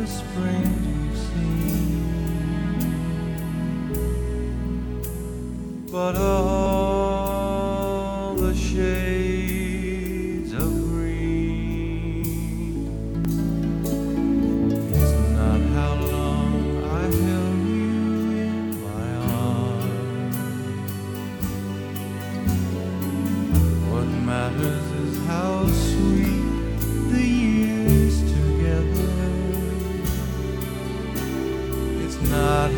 The spring we've seen, but all the shades of green. Not how long I held you in my arms. What matters is how sweet the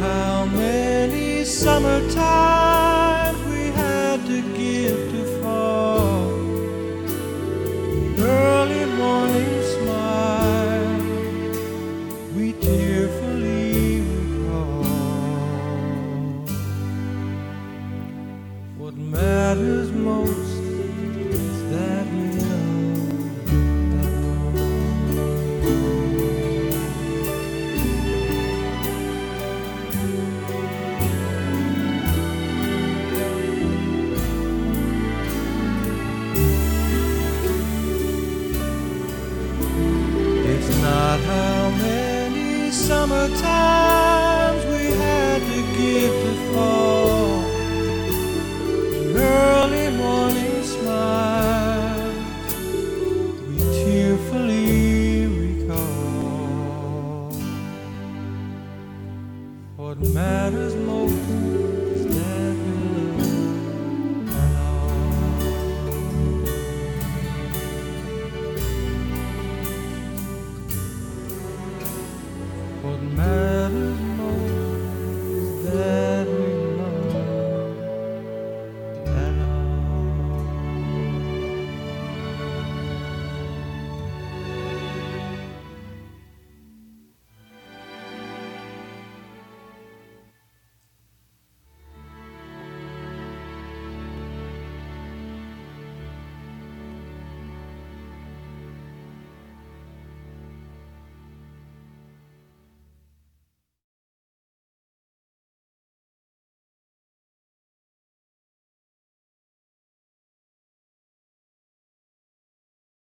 how many summertimes we had to give to fall. Early morning smile we tearfully recall. What matters most Not how many summertimes we had to give to fall. Early morning smiles we tearfully recall. What matters Matters